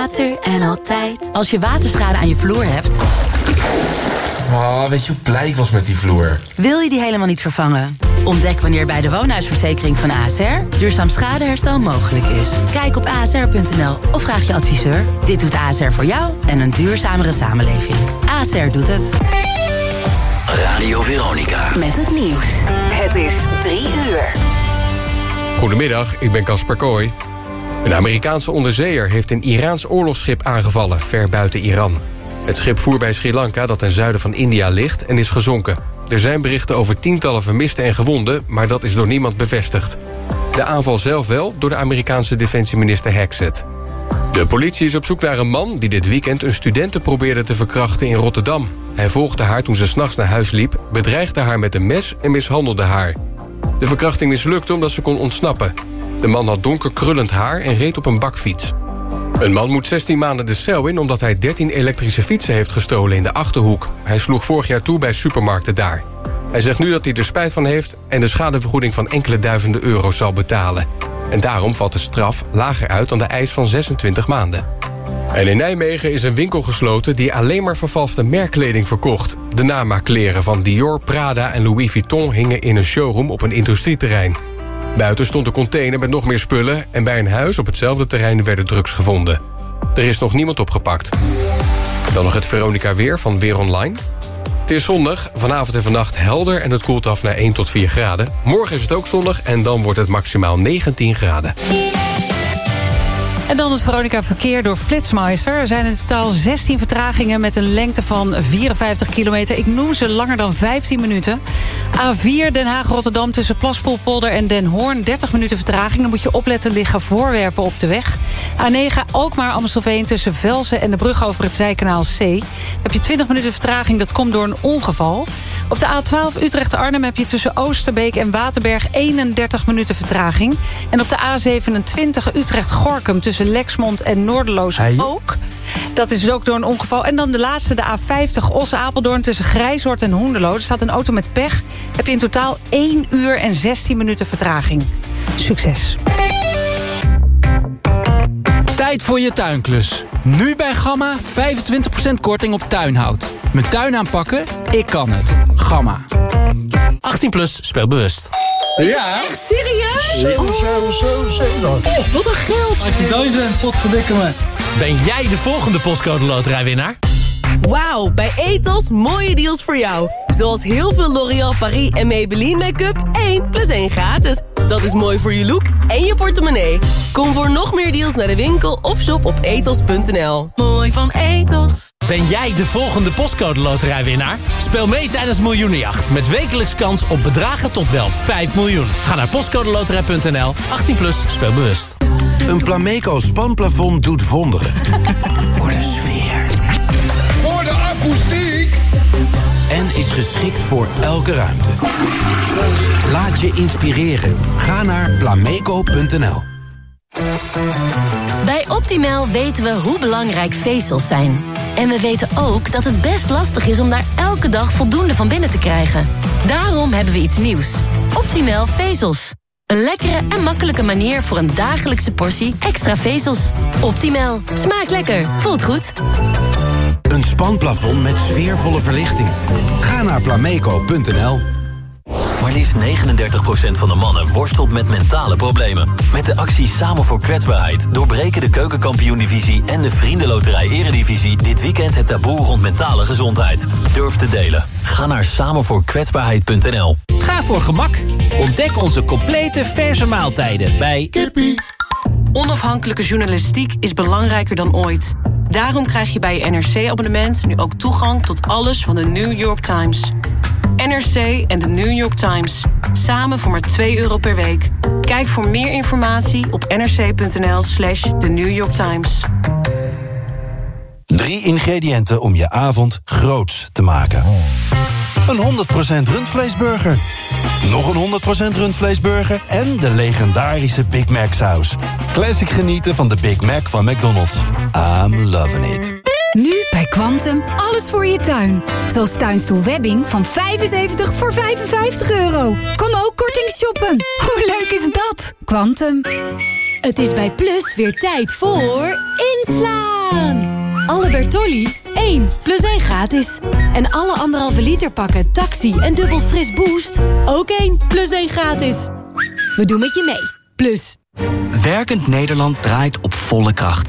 water en altijd. Als je waterschade aan je vloer hebt... Oh, weet je hoe blij ik was met die vloer? Wil je die helemaal niet vervangen? Ontdek wanneer bij de woonhuisverzekering van ASR... duurzaam schadeherstel mogelijk is. Kijk op asr.nl of vraag je adviseur. Dit doet ASR voor jou en een duurzamere samenleving. ASR doet het. Radio Veronica. Met het nieuws. Het is drie uur. Goedemiddag, ik ben Casper Kooi. Een Amerikaanse onderzeeër heeft een Iraans oorlogsschip aangevallen... ver buiten Iran. Het schip voer bij Sri Lanka, dat ten zuiden van India ligt, en is gezonken. Er zijn berichten over tientallen vermisten en gewonden... maar dat is door niemand bevestigd. De aanval zelf wel door de Amerikaanse defensieminister Hexet. De politie is op zoek naar een man die dit weekend een studente probeerde te verkrachten in Rotterdam. Hij volgde haar toen ze s'nachts naar huis liep, bedreigde haar met een mes en mishandelde haar. De verkrachting mislukte omdat ze kon ontsnappen. De man had donker krullend haar en reed op een bakfiets. Een man moet 16 maanden de cel in omdat hij 13 elektrische fietsen heeft gestolen in de Achterhoek. Hij sloeg vorig jaar toe bij supermarkten daar. Hij zegt nu dat hij er spijt van heeft en de schadevergoeding van enkele duizenden euro's zal betalen. En daarom valt de straf lager uit dan de eis van 26 maanden. En in Nijmegen is een winkel gesloten die alleen maar vervalste merkkleding verkocht. De namaakkleren van Dior, Prada en Louis Vuitton hingen in een showroom op een industrieterrein. Buiten stond een container met nog meer spullen... en bij een huis op hetzelfde terrein werden drugs gevonden. Er is nog niemand opgepakt. Dan nog het Veronica Weer van Weer Online. Het is zondag, vanavond en vannacht helder... en het koelt af naar 1 tot 4 graden. Morgen is het ook zondag en dan wordt het maximaal 19 graden. En dan het Veronica Verkeer door Flitsmeister. Er zijn in totaal 16 vertragingen met een lengte van 54 kilometer. Ik noem ze langer dan 15 minuten. A4 Den Haag-Rotterdam tussen Plaspoelpolder en Den Hoorn. 30 minuten vertraging. Dan moet je opletten liggen voorwerpen op de weg. A9 Alkmaar-Amstelveen tussen Velsen en de brug over het Zijkanaal C. Dan heb je 20 minuten vertraging. Dat komt door een ongeval. Op de A12 Utrecht-Arnhem heb je tussen Oosterbeek en Waterberg 31 minuten vertraging. En op de A27 Utrecht-Gorkum tussen Lexmond en Noorderloos ook. Dat is ook door een ongeval. En dan de laatste, de A50 Os-Apeldoorn tussen Grijzoord en Hoenderloo. Er staat een auto met pech. Heb je in totaal 1 uur en 16 minuten vertraging. Succes. Tijd voor je tuinklus. Nu bij Gamma 25% korting op tuinhout. Mijn tuin aanpakken? Ik kan het. Gamma. 18 plus, speel bewust. Ja. Echt serieus? 7, 7, 7, 7. Oh, wat een geld. 18.000, wat verdikken me. Ben jij de volgende postcode loterijwinnaar? Wauw, bij Etos mooie deals voor jou. Zoals heel veel L'Oréal Paris en Maybelline make-up 1 plus 1 gratis. Dat is mooi voor je look en je portemonnee. Kom voor nog meer deals naar de winkel of shop op etos.nl. Mooi van Etos. Ben jij de volgende postcode loterijwinnaar? Speel mee tijdens Miljoenenjacht met wekelijks kans op bedragen tot wel 5 miljoen. Ga naar postcodeloterij.nl, 18 plus, speel bewust. Een Plameco spanplafond doet wonderen. Voor de sfeer. Akoestiek. En is geschikt voor elke ruimte. Laat je inspireren. Ga naar plameco.nl Bij Optimal weten we hoe belangrijk vezels zijn. En we weten ook dat het best lastig is om daar elke dag voldoende van binnen te krijgen. Daarom hebben we iets nieuws. Optimal vezels. Een lekkere en makkelijke manier voor een dagelijkse portie extra vezels. Optimal. Smaakt lekker. Voelt goed. Een spanplafond met sfeervolle verlichting. Ga naar plameco.nl Maar liefst 39% van de mannen worstelt met mentale problemen. Met de actie Samen voor Kwetsbaarheid doorbreken de keukenkampioen-divisie en de Vriendenloterij Eredivisie dit weekend het taboe rond mentale gezondheid. Durf te delen. Ga naar samenvoorkwetsbaarheid.nl Ga voor gemak. Ontdek onze complete verse maaltijden bij Kippie. Onafhankelijke journalistiek is belangrijker dan ooit. Daarom krijg je bij je NRC-abonnement nu ook toegang tot alles van de New York Times. NRC en de New York Times. Samen voor maar 2 euro per week. Kijk voor meer informatie op nrc.nl slash The New York Times. Drie ingrediënten om je avond groots te maken. Een 100% rundvleesburger. Nog een 100% rundvleesburger. En de legendarische Big Mac saus. Classic genieten van de Big Mac van McDonald's. I'm loving it. Nu bij Quantum alles voor je tuin. Zoals tuinstoel Webbing van 75 voor 55 euro. Kom ook korting shoppen. Hoe leuk is dat? Quantum. Het is bij Plus weer tijd voor inslaan. Alle Bertolli, 1 plus 1 gratis. En alle anderhalve liter pakken taxi en dubbel fris boost, ook 1 plus 1 gratis. We doen met je mee. Plus. Werkend Nederland draait op volle kracht.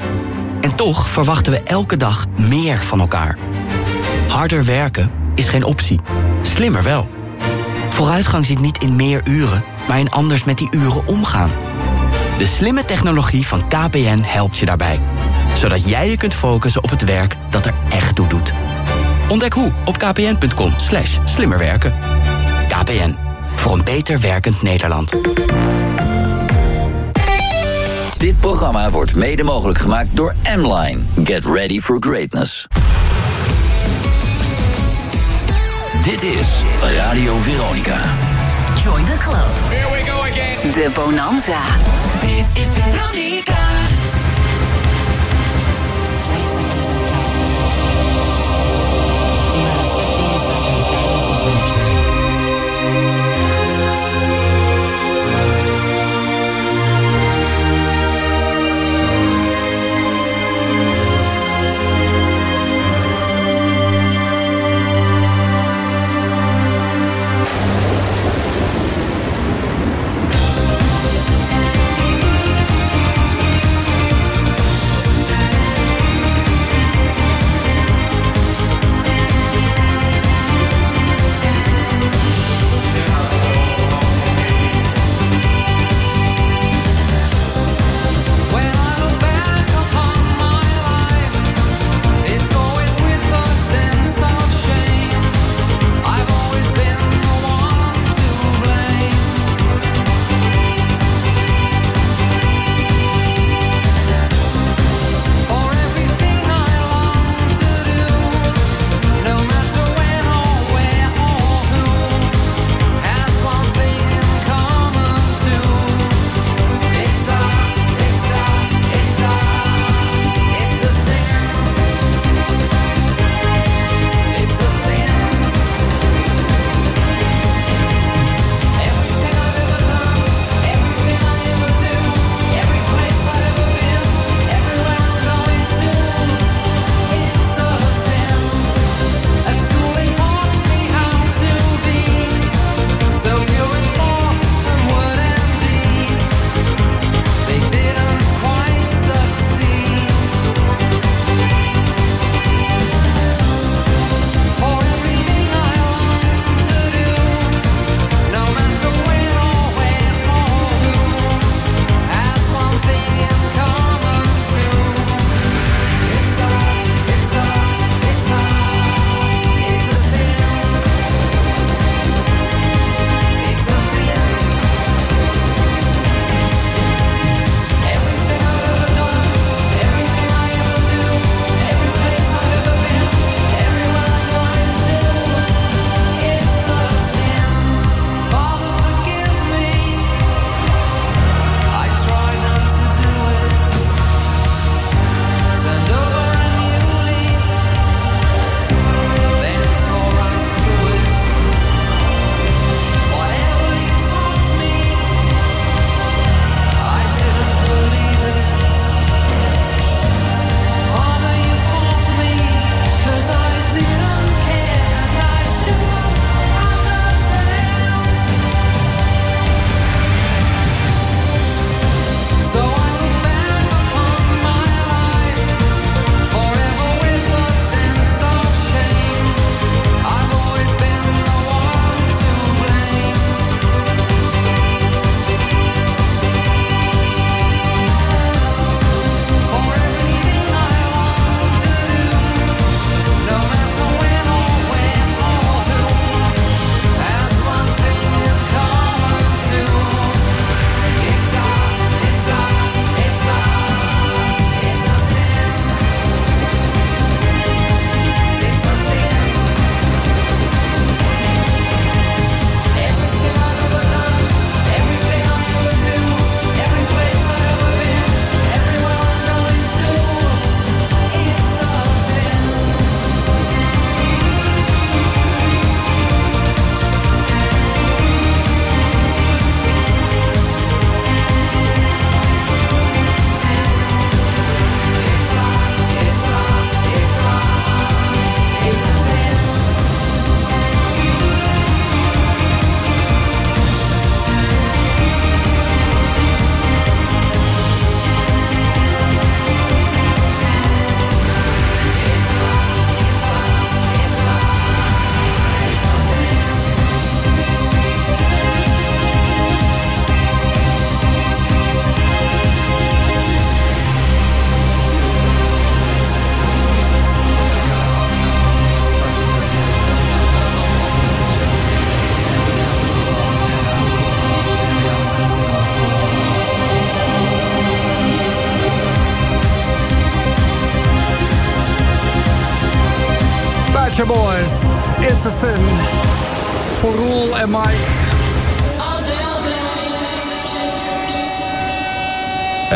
En toch verwachten we elke dag meer van elkaar. Harder werken is geen optie. Slimmer wel. Vooruitgang zit niet in meer uren, maar in anders met die uren omgaan. De slimme technologie van KPN helpt je daarbij. Zodat jij je kunt focussen op het werk dat er echt toe doet. Ontdek hoe op kpn.com slash slimmerwerken. KPN, voor een beter werkend Nederland. Dit programma wordt mede mogelijk gemaakt door M-Line. Get ready for greatness. Dit is Radio Veronica. Join the club. Here we go again. De Bonanza. Dit is Veronica.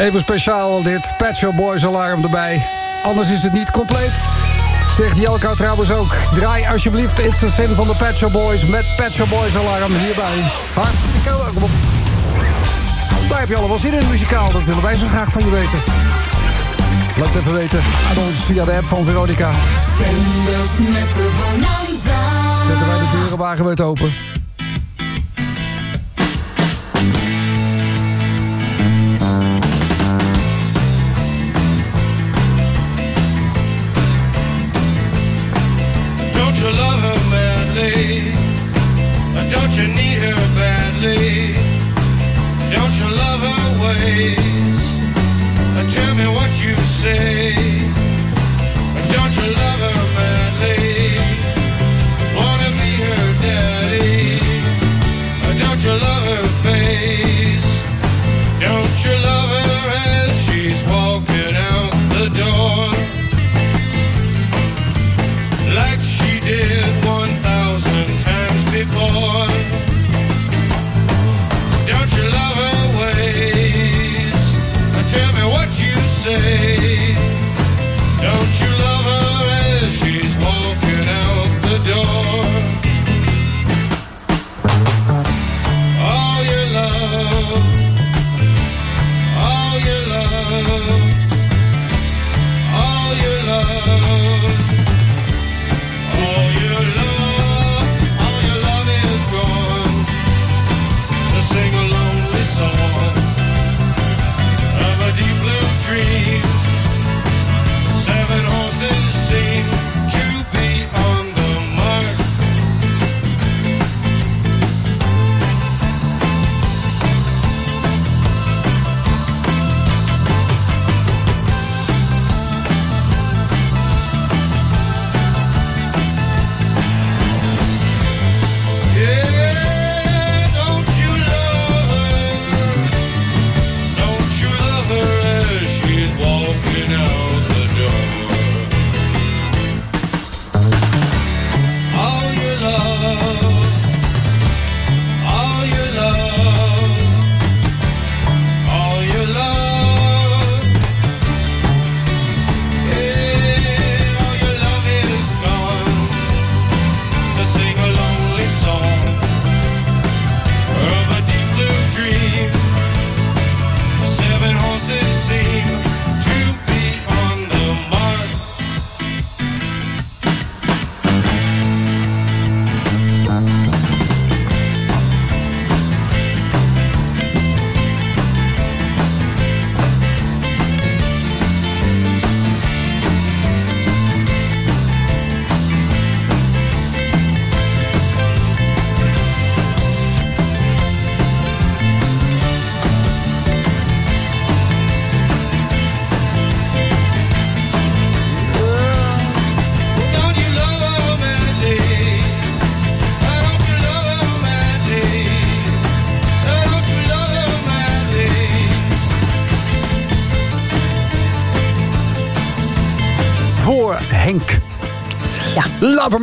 Even speciaal dit Pet Shop Boys alarm erbij. Anders is het niet compleet. Zegt Jelka trouwens ook. Draai alsjeblieft It's the Sin van de Pet Shop Boys... met Pet Shop Boys alarm hierbij. Hartstikke kom op. Daar heb je allemaal zin in muzikaal. Dat willen wij zo graag van je weten. Laat het even weten aan ons via de app van Veronica. Stenders met de bonanza. Zetten wij de deuren wagenwijd open.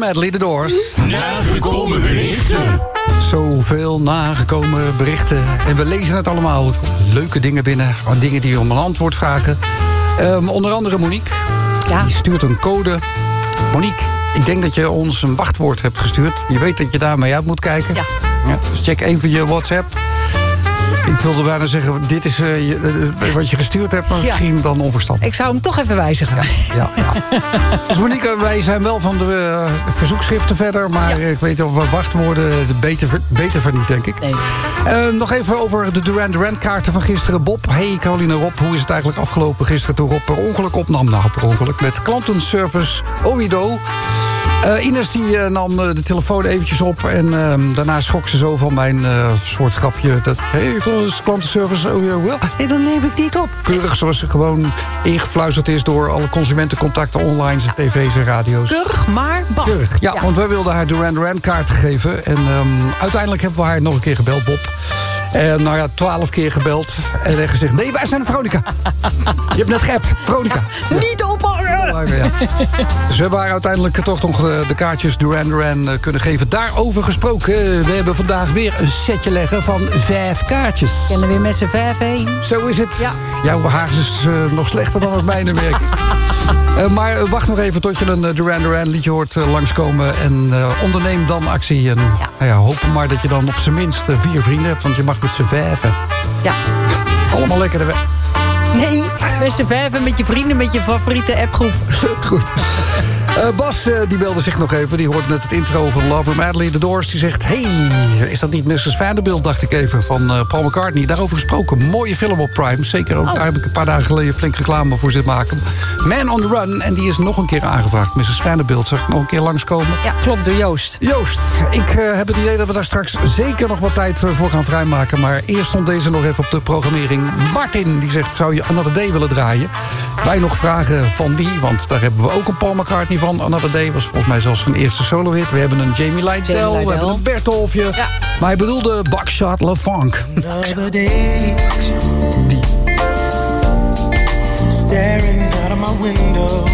Medley, de Doors. Nagekomen berichten. Zoveel nagekomen berichten. En we lezen het allemaal. Leuke dingen binnen. Dingen die om een antwoord vragen. Ehm, onder andere Monique. Die stuurt een code. Monique, ik denk dat je ons een wachtwoord hebt gestuurd. Je weet dat je daarmee uit moet kijken. Ja. dus check even je WhatsApp. Ik wilde bijna zeggen, dit is eh, je- eh, wat je gestuurd hebt, maar Ja. misschien dan onverstandig. Ik zou hem toch even wijzigen. Ja, ja. Dus Monique, wij zijn wel van de eh, verzoekschriften verder... maar ik weet of wat wachtwoorden de beter, beter van niet, denk ik. Eh, nog even over de Duran Duran kaarten van gisteren. Bob, hey Caroline Rob, hoe is het eigenlijk afgelopen gisteren... toen Rob per ongeluk opnam? Nou, per ongeluk met klantenservice Oido... Eh, Ines die eh, nam eh, de telefoon eventjes op en ehm, daarna schrok ze zo van mijn soort grapje. Dat, hey, klantenservice, oh ja, wel. Nee, dan neem ik niet op. Keurig zoals ze gewoon ingefluisterd is door alle consumentencontacten online, tv's en radio's. Keurig, maar baf. Keurig, ja, want wij wilden haar Duran Duran kaart geven. En ehm, uiteindelijk hebben we haar nog een keer gebeld, Bob. En nou ja, twaalf keer gebeld. En er gezegd, nee, wij zijn Veronica. Je hebt net geappt, Veronica. Niet ophangen! Ja. Dus we hebben haar uiteindelijk toch nog de, de kaartjes Duran Duran eh, kunnen geven. Daarover gesproken, eh, we hebben vandaag weer een setje leggen van vijf kaartjes. Kennen weer met z'n vijf heen. Zo is het. Ja. Jouw haar is eh, nog slechter dan het mijne, merk. Eh, maar eh, wacht nog even tot je een eh, Duran Duran liedje hoort eh, langskomen. En eh, onderneem dan actie. En Nou ja, hopen maar dat je dan op zijn minst eh, vier vrienden hebt. Want je mag met z'n vijven. Ja. Allemaal lekker de we- Nee, met z'n vijven, met je vrienden, met je favoriete appgroep. Goed. Eh, Bas eh, die belde zich nog even. Die hoorde net het intro van Lover Madly. The Doors die zegt... Hey, is dat niet Mrs. Vanderbilt, dacht ik even, van eh, Paul McCartney. Daarover gesproken. Mooie film op Prime. Zeker ook, daar heb ik een paar dagen geleden flink reclame voor zitten maken. Man on the Run. En die is nog een keer aangevraagd. Mrs. Vanderbilt, zag ik nog een keer langskomen. Ja, klopt, door Joost. Joost, ik heb het idee dat we daar straks zeker nog wat tijd voor gaan vrijmaken. Maar eerst stond deze nog even op de programmering. Martin, die zegt, zou je Another Day willen draaien? Wij nog vragen van wie, want daar hebben we ook een Paul McCartney van. Another Day was volgens mij zelfs zijn eerste solo-hit. We hebben een Jamie Lydell, Jamie we hebben een Bertolfje. Maar hij bedoelde Buckshot LaFunk. Another day. Staring out of my window.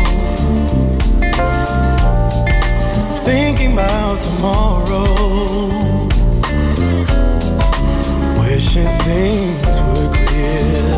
Thinking about tomorrow. Wishing things were clear.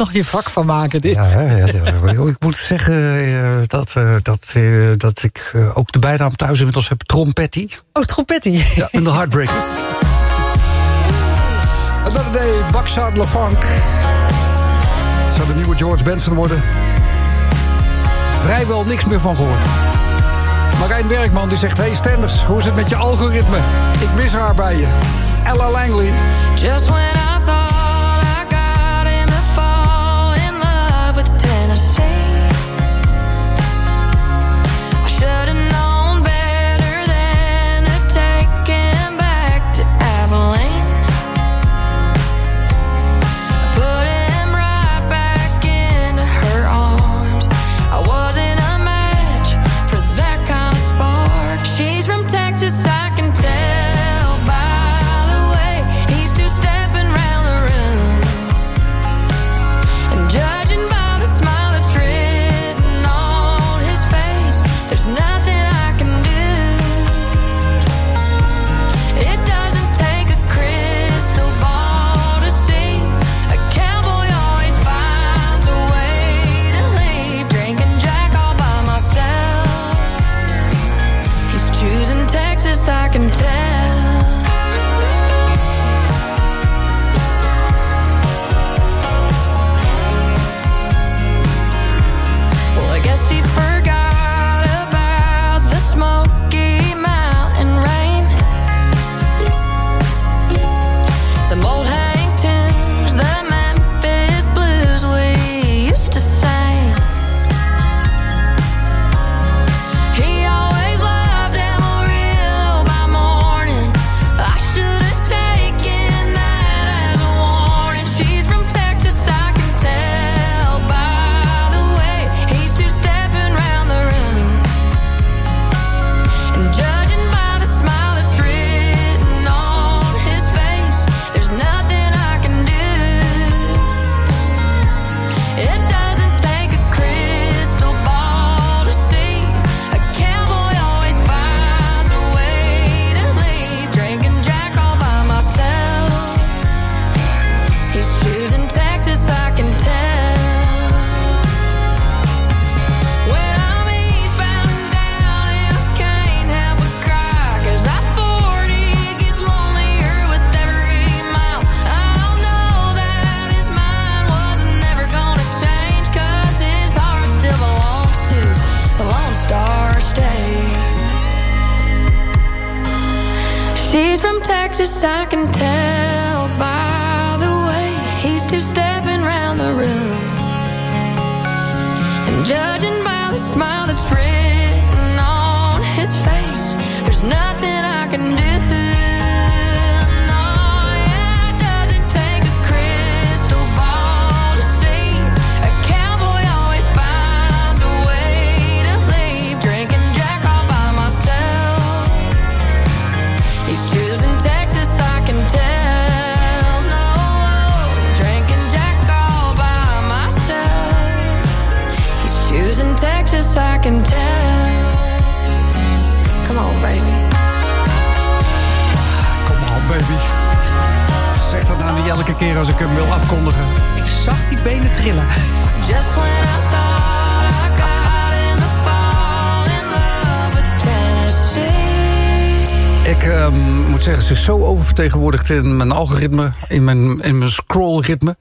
Altijd nog je vak van maken, dit. Ja, ja, ja. ik moet zeggen eh, dat, eh, dat, eh, dat ik eh, ook de bijnaam thuis inmiddels heb Trompetti. Oh, trompetti. Ja, en de Heartbreakers. Another Day, Buckshot LaFunk. Het zou de nieuwe George Benson worden. Vrijwel niks meer van gehoord. Marijn Werkman die zegt... Hey Stenders, hoe is het met je algoritme? Ik mis haar bij je. Ella Langley. Just when I in mijn algoritme, in mijn, in mijn scrollritme.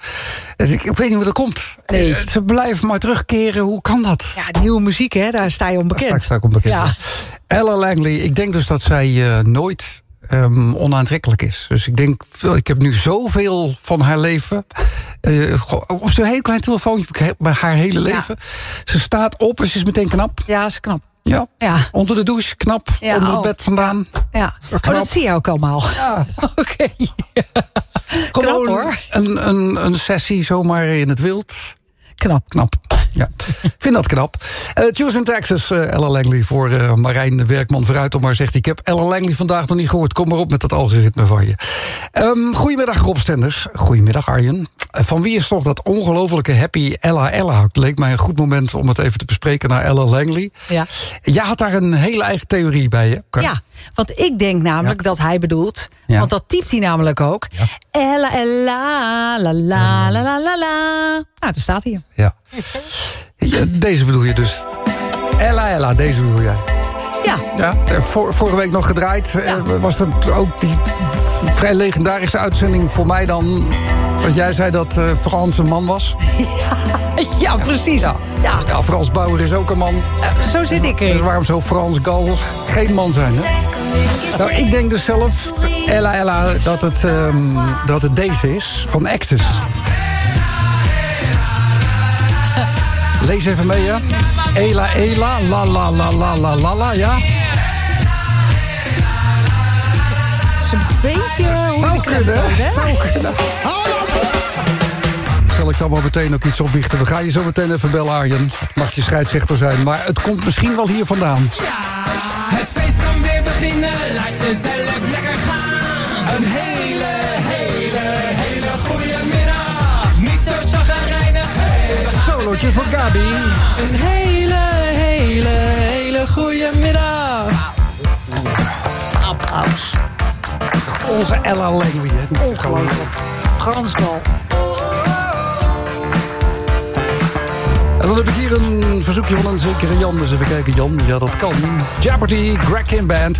Dus Ik, ik weet niet hoe dat komt. Nee. Eh, Ze blijven maar terugkeren. Hoe kan dat? Ja, nieuwe muziek, hè, daar sta je onbekend. Daar sta ik onbekend. Ja. Ella Langley, ik denk dus dat zij eh, nooit ehm, onaantrekkelijk is. Dus ik denk, ik heb nu zoveel van haar leven. go- op zo'n heel klein telefoontje bij haar hele leven. Ze staat op en ze is meteen knap. Ja, is knap. Ja. Ja. Onder de douche, knap. Ja, onder het oh. bed vandaan. Ja. Oh, Knap. dat zie je ook allemaal. Ja. Oké. Gewoon Knap, hoor. Een, een, een sessie zomaar in het wild. Knap. Knap. Ja, vind dat knap. Eh Choose in Texas, eh, Ella Langley voor eh, Marijn de Werkman vooruit. Om maar zegt, ik heb Ella Langley vandaag nog niet gehoord. Kom maar op met dat algoritme van je. Ehm goedemiddag Rob Stenders. Goedemiddag Arjen. Van wie is toch dat ongelofelijke happy Ella Ella? Het leek mij een goed moment om het even te bespreken naar Ella Langley. Ja. Jij had daar een hele eigen theorie bij? Kan- Ja, want ik denk namelijk dat hij bedoelt... Ja. want dat typt hij namelijk ook... Ella, Ella, la la la la la la. Nou, daar staat hij. Ja. Ja, Deze bedoel je dus. Ella Ella, deze bedoel jij. Ja. Ja, eh, vor- vorige week nog gedraaid. eh, Was dat ook die vrij legendarische uitzending voor mij dan. Want jij zei dat eh Frans een man was. Ja, ja precies. Ja. Ja. Ja, Frans Bauer is ook een man. Zo zit ik Dus er. waarom zou Frans Gal geen man zijn, hè? Nou, ik denk dus zelf, Ella Ella, dat het, ehm, dat het deze is, van Actus. Lees even mee, ja? Ela Ela, la la la la la la la, ja? Het is een beetje Zou kunnen, hè? zou kunnen. Zal ik dan maar meteen ook iets opbiechten? We gaan je zo meteen even bellen, Arjen. Mag je scheidsrechter zijn, maar het komt misschien wel hier vandaan. Het feest kan weer beginnen, laat jezelf lekker gaan. Een hele, voor Gabi. Een hele, hele, hele goede middag. Applaus. Onze Ella Langley. Ongelooflijk. Frans Gal. En dan heb ik hier een verzoekje van een zekere Jan. Dus even kijken, Jan. Ja, dat kan. Jeopardy, Greg Kim Band.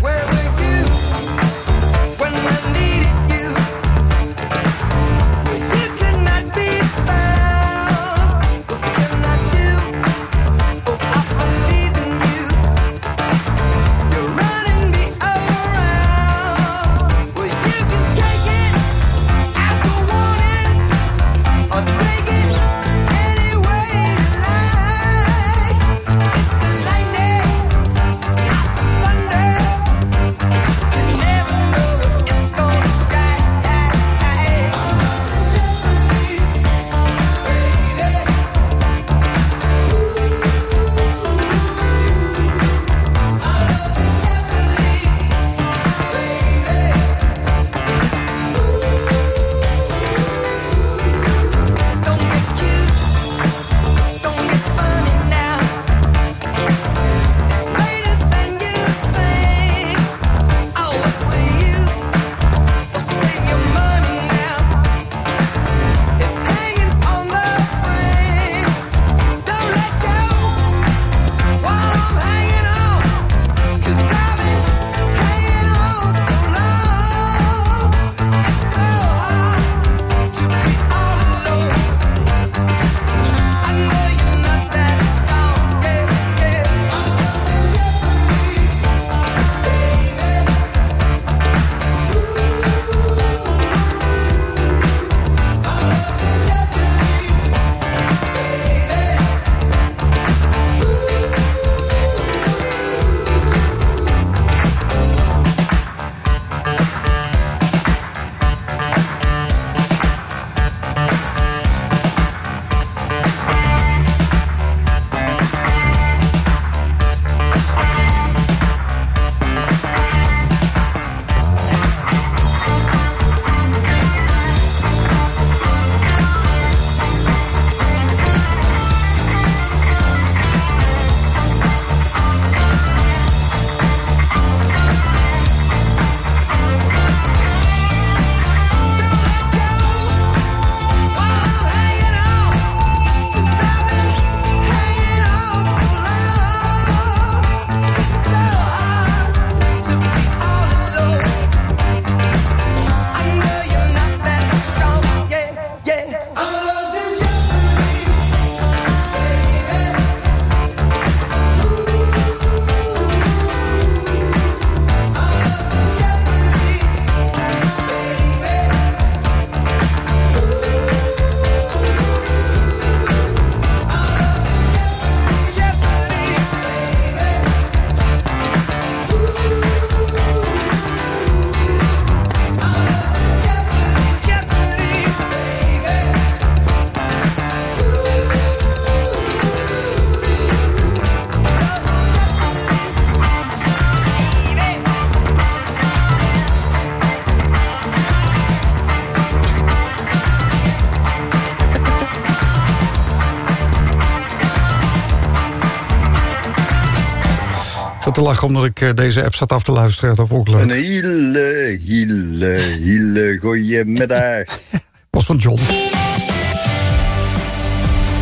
Te lachen omdat ik eh, deze app zat af te luisteren. Dat vond ik leuk. Een hele, hele, hele goeie middag. was van John.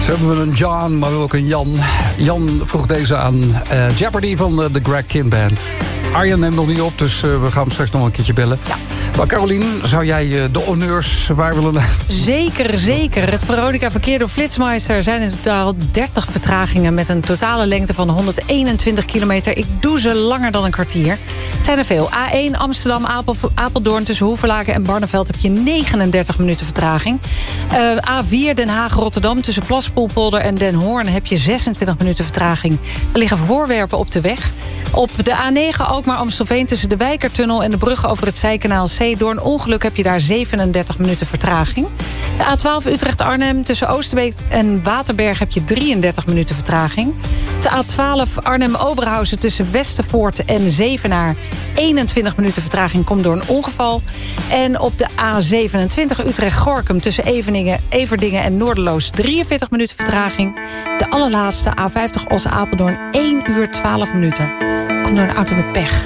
Ze hebben we een John, maar ook een Jan. Jan vroeg deze aan. eh, Jeopardy van de, de Greg Kim Band. Arjen neemt nog niet op, dus eh, we gaan hem straks nog een keertje bellen. Ja. Maar Carolien, zou jij eh, de honneurs waar willen... Zeker, zeker. Het Veronica verkeer door Flitsmeister zijn in totaal 30 vertragingen... met een totale lengte van 121 kilometer. Ik doe ze langer dan een kwartier. Het zijn er veel. A1 Amsterdam, Apel, Apeldoorn tussen Hoevelaken en Barneveld... heb je 39 minuten vertraging. Uh, A4 Den Haag-Rotterdam tussen Plaspoelpolder en Den Hoorn... heb je 26 minuten vertraging. Er liggen voorwerpen op de weg. Op de A9 Alkmaar-Amstelveen tussen de Wijkertunnel... en de brug over het Zijkanaal Door een ongeluk heb je daar 37 minuten vertraging. De A12 Utrecht-Arnhem tussen Oosterbeek en Waterberg... heb je 33 minuten vertraging. De A12 Arnhem-Oberhausen tussen Westervoort en Zevenaar... 21 minuten vertraging komt door een ongeval. En op de A27 Utrecht-Gorkum tussen Eveningen, Everdingen en Noorderloos... 43 minuten vertraging. De allerlaatste A50 Os-Apeldoorn 1 uur 12 minuten. Komt door een auto met pech.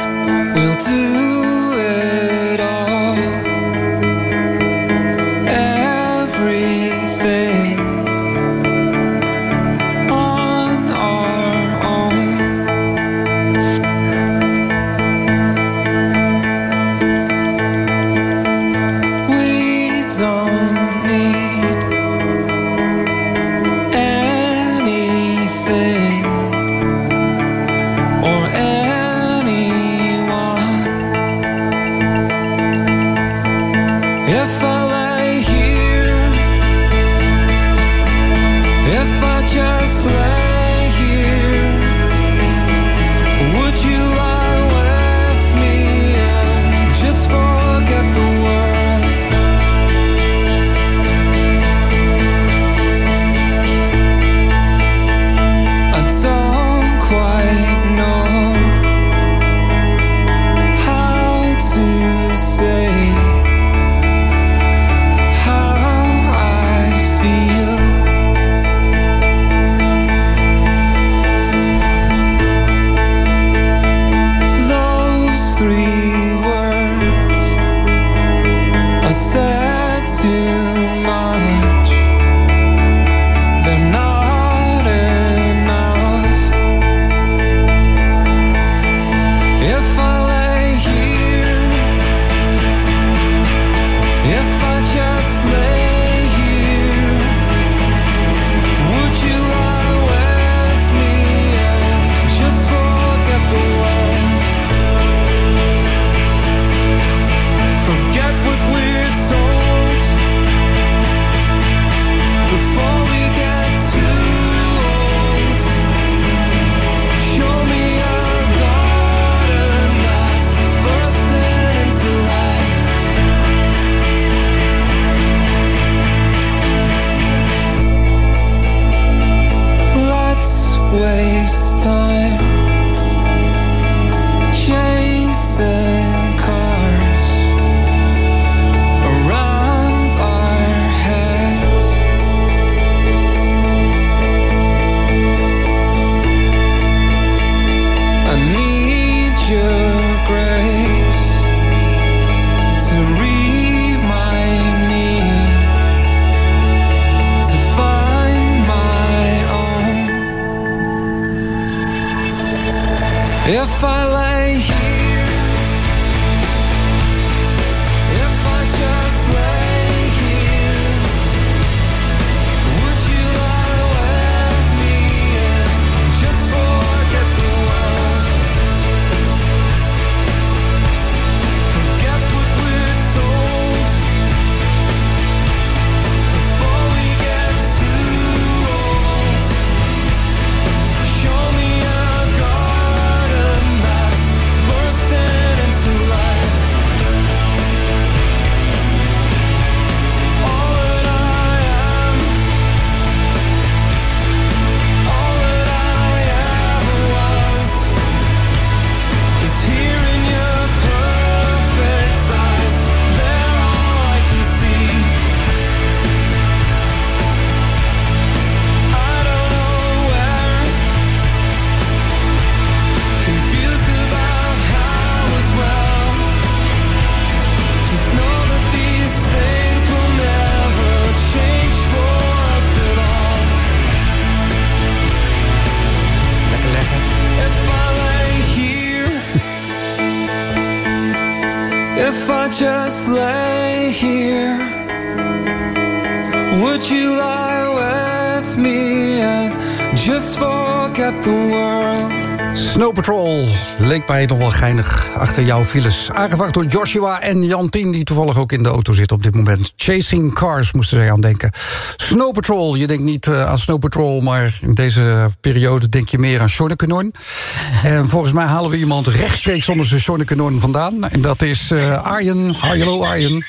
Would you lie with me and just forget the world? Snow Patrol leek mij nog wel geinig achter jouw files. Aangevraagd door Joshua en Jantien, die toevallig ook in de auto zit op dit moment. Chasing Cars moesten zij aan denken. Snow Patrol, je denkt niet eh, aan Snow Patrol... maar in deze periode denk je meer aan Sjonnekanon. En volgens mij halen we iemand rechtstreeks onder zijn Sjonnekanon vandaan. En dat is uh, Arjen. Hallo Arjen.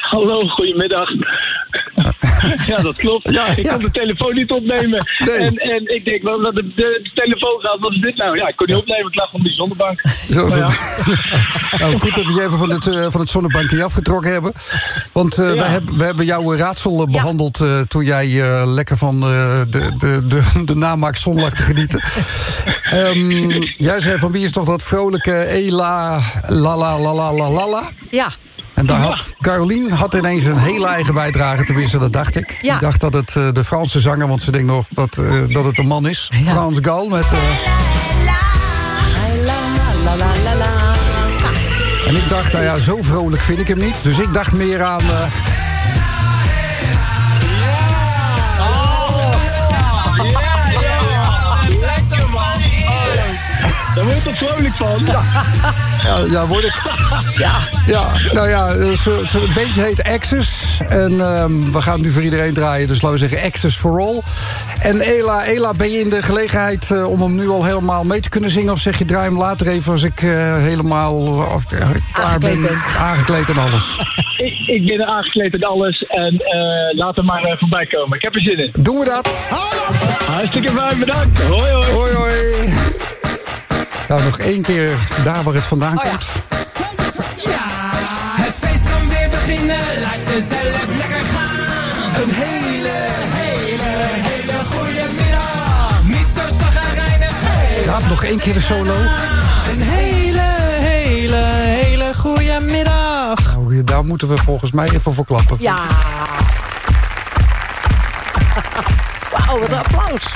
Hallo, goedemiddag. ja, dat klopt. Ja, ik ja. kon de telefoon niet opnemen. Nee. En, en ik denk, wel, dat de, de, de telefoon gaat, wat is dit nou? Ja, ik kon niet opnemen, ik lag op die zonnebank. Zo, ja. nou, goed dat we je even van het, eh, van het zonnebankje afgetrokken hebben. Want eh, Ja. wij, hebben, we hebben jouw raadsel eh, behandeld... eh, toen jij eh, lekker van eh, de, de, de, de namaak zon lag te genieten. Ehm, jij zei van wie is toch dat vrolijke Ela la la la la la la la? Ja. En daar had Carolien had ineens een hele eigen bijdrage, tenminste dat dacht ik. Ja. Ik dacht dat het eh, de Franse zanger, want ze denkt nog dat, eh, dat het een man is. Frans Gal met... eh, En ik dacht, nou ja, zo vrolijk vind ik hem niet. Dus ik dacht meer aan... Daar word je toch vrolijk van? ja, ja, word ik. Ja. Ja, nou ja, eh, het bandje heet Access. En ehm, we gaan het nu voor iedereen draaien. Dus laten we zeggen Access for All. En Ela, Ela, ben je in de gelegenheid eh, om hem nu al helemaal mee te kunnen zingen? Of zeg je, draai hem later even als ik eh, helemaal eh, klaar Aangekleed ben? ben. Aangekleed en alles. Ik, ik ben er aangekleed en alles. En eh, laat er maar voorbij komen. Ik heb er zin in. Doen we dat? Hartstikke fijn, bedankt. Hoi, hoi. Hoi, hoi. Nou, nog één keer daar waar het vandaan komt. Het feest kan weer beginnen, laat jezelf lekker gaan. Een hele, hele, hele goede middag. Niet zo zagrijnig. Ja, nog één keer de solo. Een hele, hele, hele goede middag. Nou, daar moeten we volgens mij even voor klappen. Ja. Wauw, wat een applaus.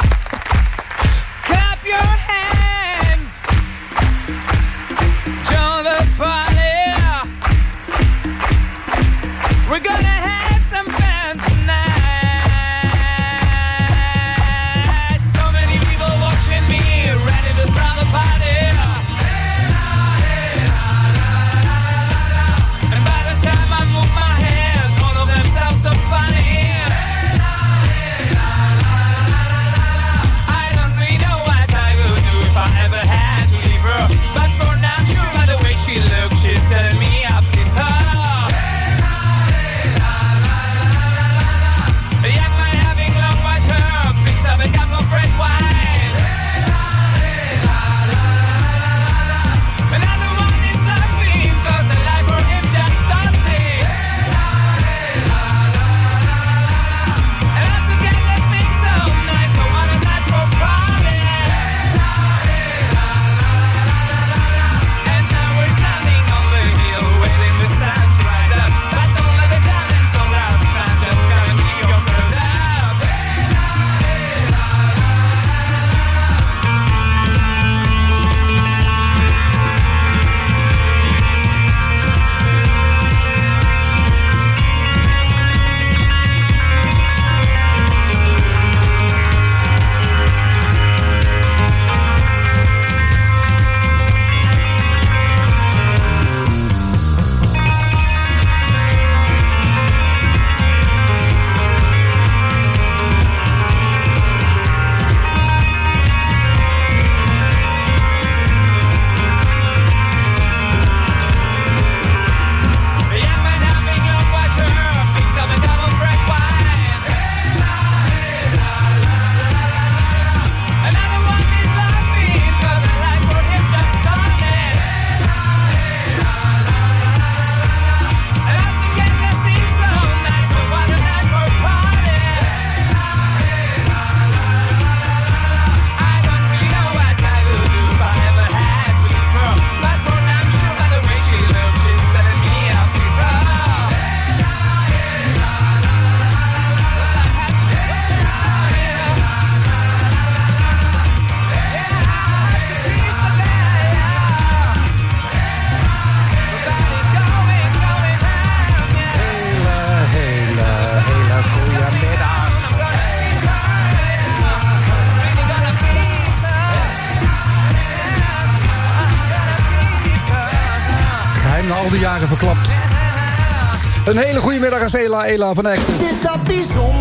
Marcela Ela van Exit. Is dat.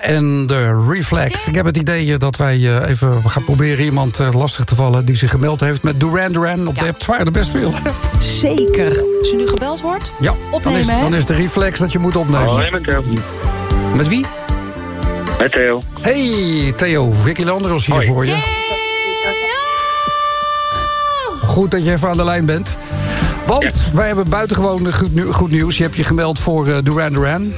En de Reflex. Ik heb het idee eh, dat wij eh, even gaan proberen iemand eh, lastig te vallen... die zich gemeld heeft met Duran Duran op de app. De best veel. Zeker. Als je nu gebeld wordt, ja. opnemen. Dan is, de reflex dat je moet opnemen. Hoi, met Theo. Met wie? Met Theo. Hey Theo, Vicky Landros hier voor je. Goed dat je even aan de lijn bent. Want wij hebben buitengewoon goed, nieuws. Je hebt je gemeld voor Duran Duran.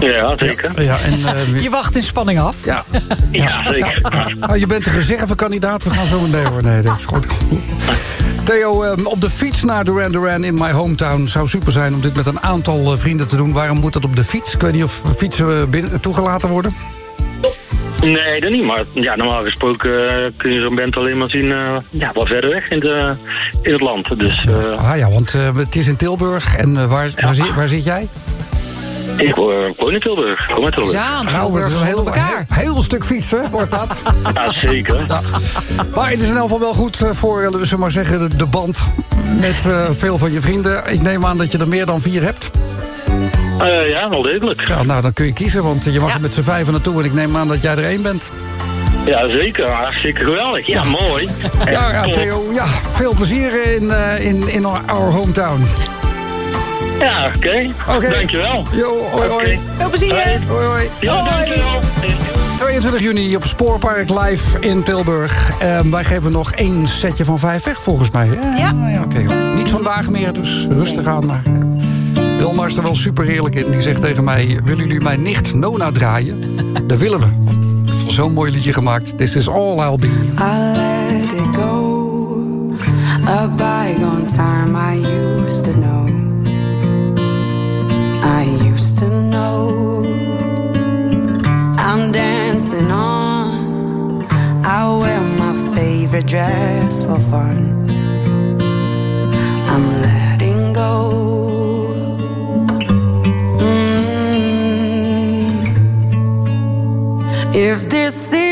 Ja, zeker. Ja, en, eh, Je wacht in spanning af. Ja. Ja, zeker. Ah, je bent een reservekandidaat. We gaan zo meteen hoor. Nee, dat is goed. Theo, eh, op de fiets naar Duran Duran in my hometown... zou super zijn om dit met een aantal eh, vrienden te doen. Waarom moet dat op de fiets? Ik weet niet of fietsen eh, binnen, toegelaten worden. Nee, dat niet. Maar ja, normaal gesproken eh, kun je zo'n band alleen maar zien eh, ja, wat verder weg in, de, in het land. Dus eh, Ah ja, want eh, het is in Tilburg. En waar, waar, zit, waar zit jij? Ik wo- woon in Tilburg. Kom uit Tilburg. Nou, dat is een heel, heel, heel stuk fietsen, wordt dat. Ja, zeker. Maar het is in elk geval wel goed eh, voor, zullen we maar zeggen, de, band met eh, veel van je vrienden. Ik neem aan dat je er meer dan vier hebt. Eh, ja, wel degelijk. Ja, nou, dan kun je kiezen, want je mag er met z'n vijven naartoe... en ik neem aan dat jij er één bent. Ja, zeker. Hartstikke geweldig. Ja, mooi. Ja, ja. Theo, ja, veel plezier in, eh, in, in our, our hometown. Ja, oké. Oké. Dankjewel. Jo, hoi, hoi. Oké. Veel plezier. Hoi. Hoi, hoi. Ja, dankjewel. 22 juni op Spoorpark Live in Tilburg. Ehm, wij geven nog één setje van vijf weg, volgens mij. hè? Ja. oké. Niet vandaag meer, dus rustig aan. Maar Wilma is er wel super heerlijk in. Die zegt tegen mij, willen jullie mijn nicht Nona draaien? Dat willen we. Want ik heb zo'n mooi liedje gemaakt. This is all I'll be. I let it go. A bygone time I used favorite dress for fun. I'm letting go. Mm. If this is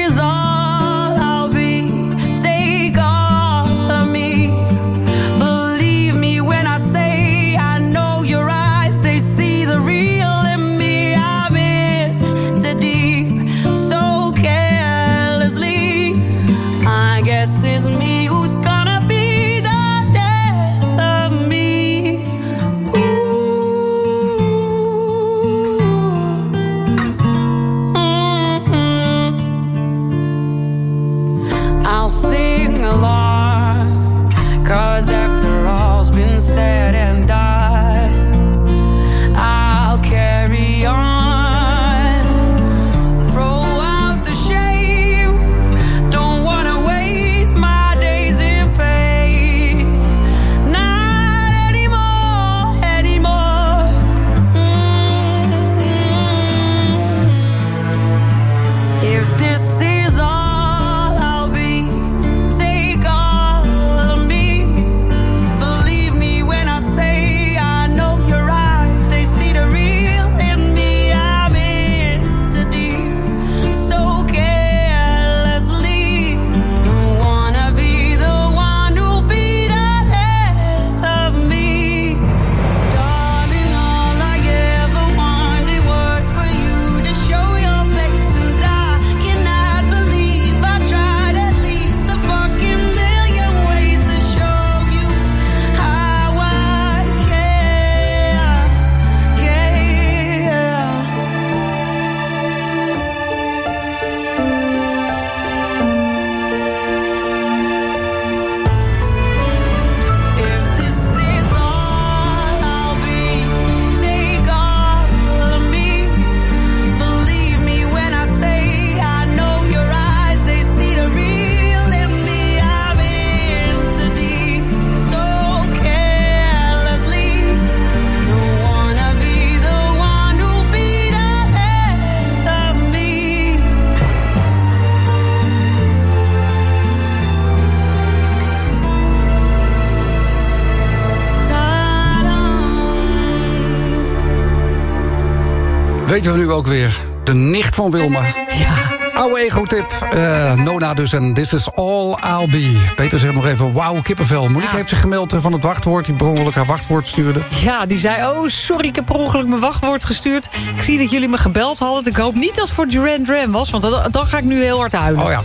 Weten we nu ook weer. De nicht van Wilma. Ja. Oude ego-tip. Eh, Nona dus en This is all Be. Peter zegt nog even, wauw, kippenvel. Monique heeft zich gemeld eh, van het wachtwoord. Die per ongeluk haar wachtwoord stuurde. Ja, die zei, oh sorry, ik heb per ongeluk mijn wachtwoord gestuurd. Ik zie dat jullie me gebeld hadden. Ik hoop niet dat het voor Duran Duran was, want dan, dan ga ik nu heel hard huilen. Oh ja,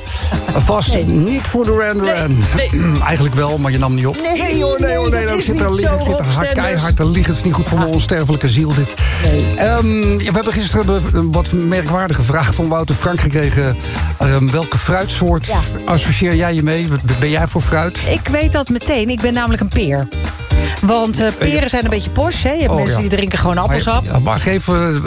vast Nee. niet voor de Ran Ran. Eigenlijk wel, maar je nam niet op. Nee, hoor, nee hoor, nee. nee. Ik zit er liggen, ik zit er keihard te liggen. Het is niet goed voor mijn onsterfelijke ziel, dit. Ja, we hebben gisteren de- een wat merkwaardige vraag van Wouter Frank gekregen. Ehm, welke fruitsoort associeer jij je mee? Ben jij voor fruit? Ik weet dat meteen, ik ben namelijk een peer. Want eh, peren zijn een beetje posh, hè? Je hebt Oh, mensen ja. die drinken gewoon appelsap. Maar, maar even,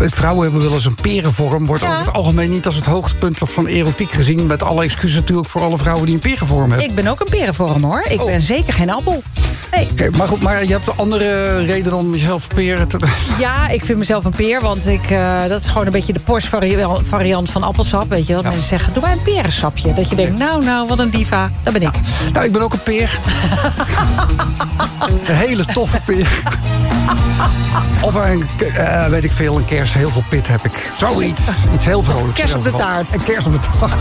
eh, vrouwen hebben wel eens een perenvorm. Wordt over het algemeen niet als het hoogtepunt van erotiek gezien. Met alle excuses natuurlijk voor alle vrouwen die een perenvorm hebben. Ik ben ook een perenvorm, hoor. Ik ben zeker geen appel. Nee. Maar goed, maar je hebt een andere reden om jezelf peren te... Ja, ik vind mezelf een peer, want ik, eh, dat is gewoon een beetje de Porsche vari- variant van appelsap. Weet je, dat mensen zeggen, doe maar een perensapje. Dat je denkt, nou, nou, wat een diva. Dat ben ik. Nou, ik ben ook een peer. een hele toffe peer. Of een, eh, weet ik veel, een kers, heel veel pit heb ik. Zoiets. Iets heel vrolijks. Kers op de taart. Een kers op de taart.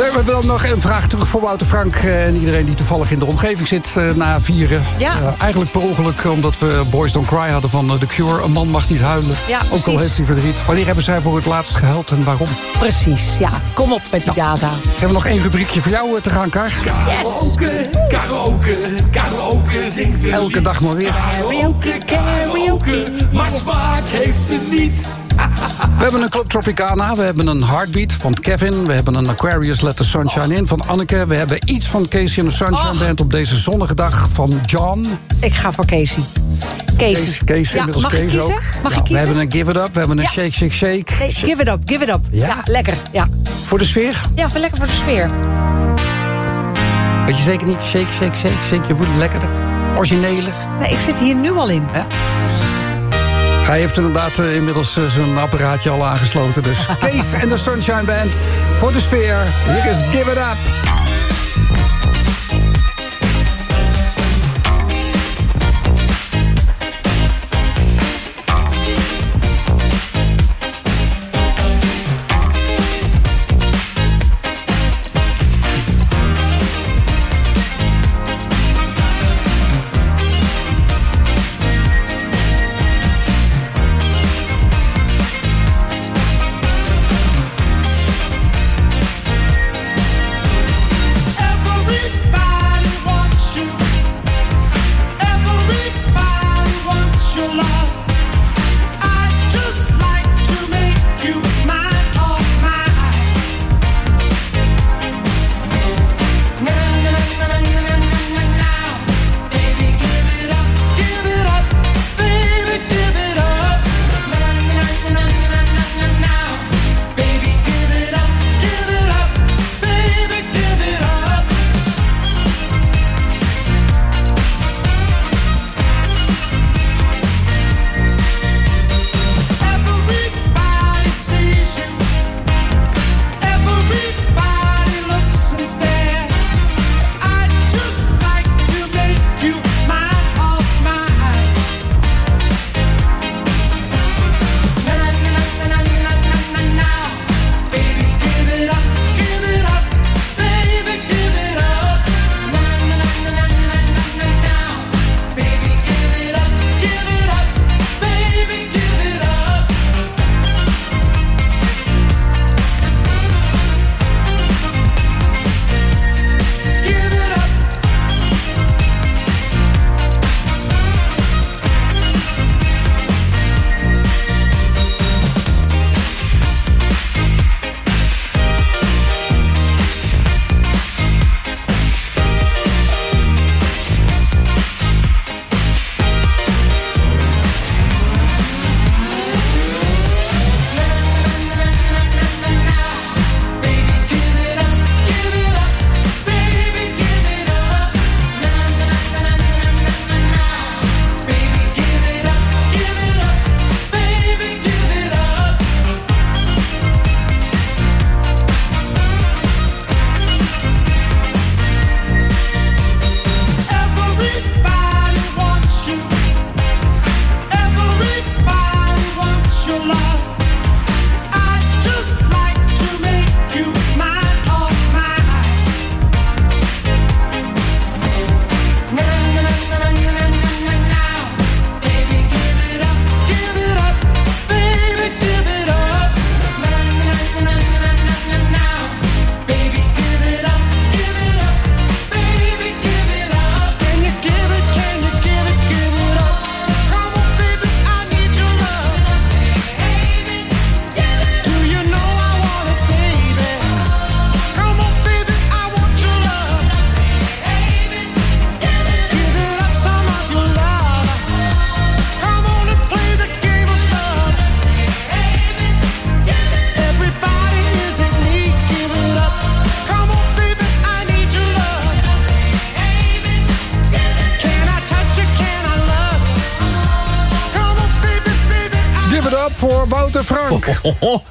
We hebben dan nog een vraag terug voor Wouter Frank... eh, en iedereen die toevallig in de omgeving zit eh, na vieren. Ja. Eh, eigenlijk per ongeluk, omdat we Boys Don't Cry hadden van The Cure. Een man mag niet huilen. Ja, Ook al heeft hij verdriet. Wanneer hebben zij voor het laatst gehuild en waarom? Precies, ja. Kom op met die data. Hebben we nog één rubriekje voor jou te gaan, Kar? Karaoke, karaoke, karaoke zingt Elke dag maar weer. Karaoke, karaoke, maar smaak heeft ze niet. We hebben een Club Tropicana, we hebben een Heartbeat van Kevin... we hebben een Aquarius Let the Sunshine In van Anneke... we hebben iets van Casey and the Sunshine Band op deze zonnige dag van John. Ik ga voor Casey. Casey. Kees, Ja, inmiddels mag ik Kees kiezen? ook. Mag Ja, ik We kiezen? hebben een Give It Up, we hebben een Ja. Shake, Shake, Shake. Nee, give it up, give it up. Ja? Lekker. Ja. Voor de sfeer? ja, voor lekker voor de sfeer. Weet je zeker niet Shake, Shake, Shake, Shake je moeder lekkerder? Origineler? Nee, ik zit hier nu al in. Hij heeft inderdaad eh, inmiddels eh, zijn apparaatje al aangesloten. Dus Kees en de Sunshine Band voor de sfeer. Hier is Give It Up.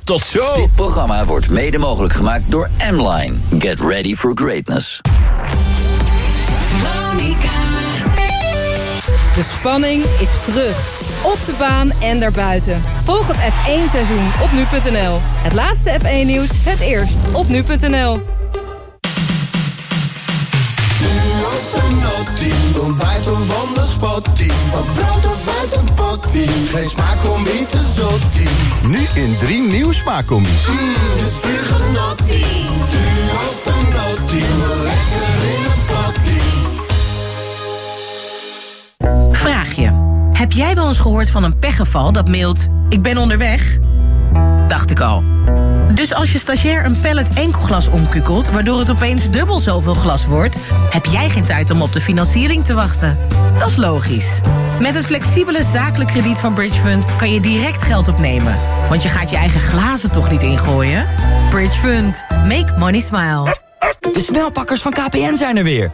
Tot zo. Dit programma wordt mede mogelijk gemaakt door M-Line. Get ready for greatness. De spanning is terug. Op de baan en daarbuiten. Volg het F1-seizoen op nu.nl. Het laatste F1-nieuws, het eerst op nu.nl. Ontbijt of wonderspottie. Wat brood of uit een pottie. Geen smaak om niet te zottie. Nu in drie nieuwe smaakcombi's. Mmm, het is puur op een nottie. Lekker in een pottie. Vraag je. Heb jij wel eens gehoord van een pechgeval dat mailt... ik ben onderweg? Dacht ik al. Dus als je stagiair een pallet enkelglas omkukelt... waardoor het opeens dubbel zoveel glas wordt... heb jij geen tijd om op de financiering te wachten. Dat is logisch. Met het flexibele zakelijk krediet van Bridge Fund... kan je direct geld opnemen. Want je gaat je eigen glazen toch niet ingooien? Bridge Fund. Make money smile. De snelpakkers van KPN zijn er weer.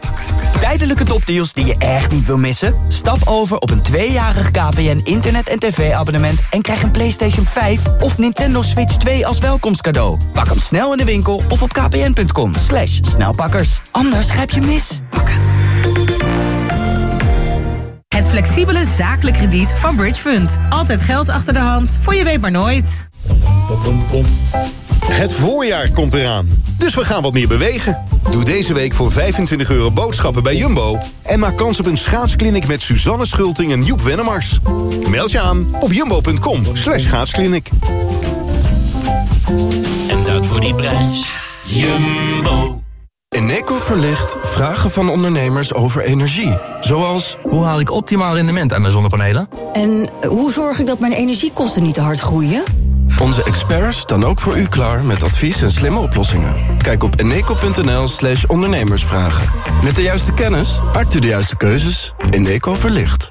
Tijdelijke topdeals die je echt niet wil missen? Stap over op een tweejarig KPN internet- en tv-abonnement... en krijg een PlayStation 5 of Nintendo Switch 2 als welkomstcadeau. Pak hem snel in de winkel of op kpn.com. Slash snelpakkers. Anders grijp je mis. Het flexibele zakelijk krediet van Bridge Fund. Altijd geld achter de hand, voor je weet maar nooit. Het voorjaar komt eraan, dus we gaan wat meer bewegen. Doe deze week voor 25 euro boodschappen bij Jumbo... en maak kans op een schaatskliniek met Suzanne Schulting en Joep Wennemars. Meld je aan op jumbo.com slash schaatskliniek. En dat voor die prijs. Jumbo. Eneco verlicht vragen van ondernemers over energie. Zoals, hoe haal ik optimaal rendement aan mijn zonnepanelen? En hoe zorg ik dat mijn energiekosten niet te hard groeien? Onze experts staan ook voor u klaar met advies en slimme oplossingen. Kijk op eneco.nl slash ondernemersvragen. Met de juiste kennis maakt u de juiste keuzes. Eneco verlicht.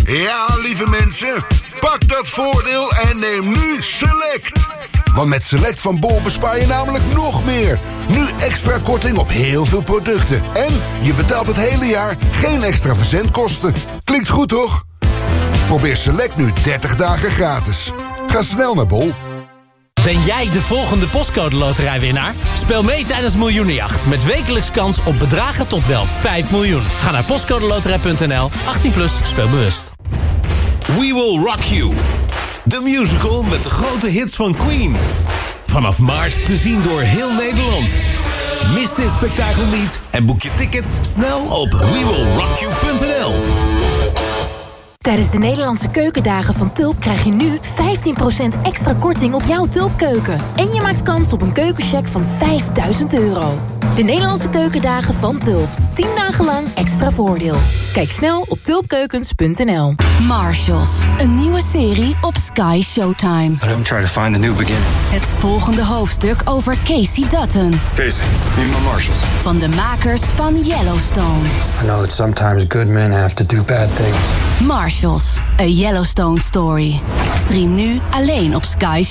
Ja, lieve mensen, pak dat voordeel en neem nu Select. Want met Select van Bol bespaar je namelijk nog meer. Nu extra korting op heel veel producten. En je betaalt het hele jaar geen extra verzendkosten. Klinkt goed, toch? Probeer Select nu 30 dagen gratis. Ga snel naar Bol. Ben jij de volgende postcode loterijwinnaar? Speel mee tijdens Miljoenenjacht met wekelijks kans op bedragen tot wel 5 miljoen. Ga naar postcodeloterij.nl, 18 plus, speel bewust. We Will Rock You. De musical met de grote hits van Queen. Vanaf maart te zien door heel Nederland. Mis dit spektakel niet en boek je tickets snel op wewillrockyou.nl. Tijdens de Nederlandse keukendagen van Tulp krijg je nu 15% extra korting op jouw Tulpkeuken. En je maakt kans op een keukencheck van 5000 euro. De Nederlandse keukendagen van Tulp. 10 dagen lang extra voordeel. Kijk snel op tulpkeukens.nl. Marshalls, een nieuwe serie op Sky Showtime. Let him try to find a new beginning. Het volgende hoofdstuk over Casey Dutton. Casey, need my marshals. Van de makers van Yellowstone. I know that sometimes good men have to do bad things. Marshalls, a Yellowstone story. Stream nu alleen op Sky Showtime.